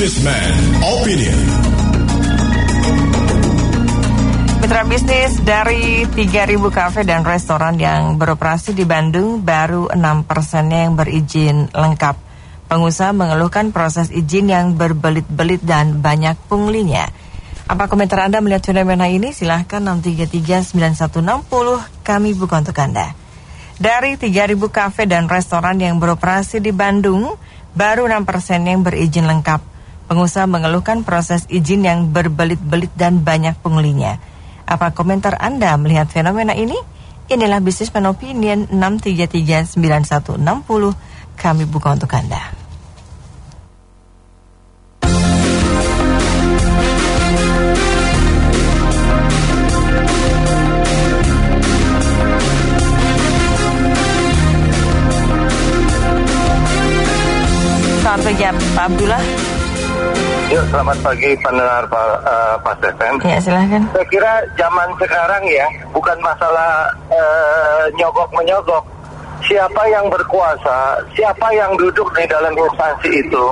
Businessman Opinion. Mitra bisnis dari 3.000 kafe dan restoran yang beroperasi di Bandung baru 6 persennya yang berizin lengkap. Pengusaha mengeluhkan proses izin yang berbelit-belit dan banyak punglinya. Apa komentar Anda melihat fenomena ini? Silahkan 633-9160 kami buka untuk Anda. Dari 3.000 kafe dan restoran yang beroperasi di Bandung, baru 6 persen yang berizin lengkap. Pengusaha mengeluhkan proses izin yang berbelit-belit dan banyak pengulinya. Apa komentar Anda melihat fenomena ini? Inilah Businessman Opinion 6339160. Kami buka untuk Anda. Selamat pagi Pak Abdullah. Yuk, selamat pagi pendengar Pak uh, Pak Stefan. Ya, silahkan. Saya kira zaman sekarang ya, bukan masalah uh, nyogok menyogok. Siapa yang berkuasa, siapa yang duduk di dalam instansi itu,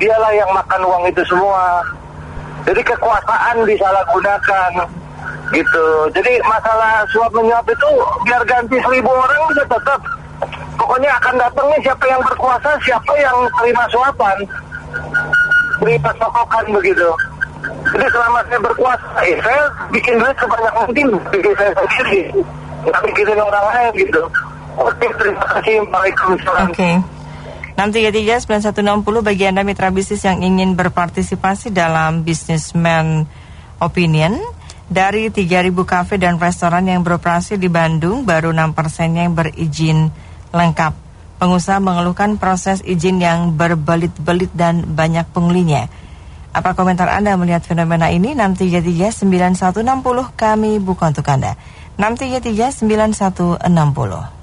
dialah yang makan uang itu semua. Jadi kekuasaan disalahgunakan gitu. Jadi masalah suap menyuap itu biar ganti seribu orang bisa tetap. Pokoknya akan datangnya siapa yang berkuasa, siapa yang terima suapan beri pasokan begitu. Jadi selama saya berkuasa, eh, saya bikin duit sebanyak mungkin bikin saya sendiri, nggak mikirin orang lain gitu. Oke, terima kasih. Waalaikumsalam. Oke. 633-9160 bagi Anda mitra bisnis yang ingin berpartisipasi dalam Businessman Opinion. Dari 3.000 kafe dan restoran yang beroperasi di Bandung, baru 6 persennya yang berizin lengkap. Pengusaha mengeluhkan proses izin yang berbelit-belit dan banyak pengulinya. Apa komentar Anda melihat fenomena ini? 633-9160 kami buka untuk Anda. 633-9160.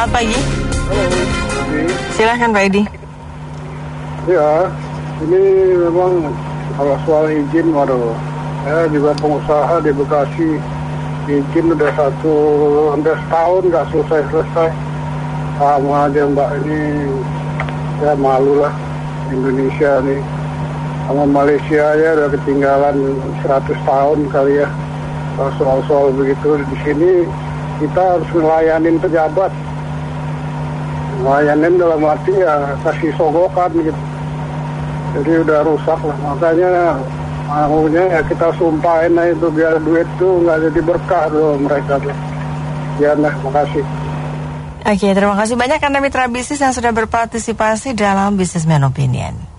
Selamat pagi. Silahkan Pak Edi. Ya, ini memang kalau soal izin, waduh, saya juga pengusaha di Bekasi, izin udah satu, hampir setahun nggak selesai-selesai. Sama aja Mbak ini, ya malu lah Indonesia nih. Sama Malaysia ya udah ketinggalan 100 tahun kali ya. Soal-soal begitu di sini kita harus ngelayanin pejabat. Ngelayanin dalam arti ya kasih sogokan gitu. Jadi udah rusak lah. Makanya maunya ya kita sumpahin aja itu biar duit tuh nggak jadi berkah tuh mereka tuh. Ya nah, makasih. Oke, terima kasih banyak Anda mitra bisnis yang sudah berpartisipasi dalam Businessman Opinion.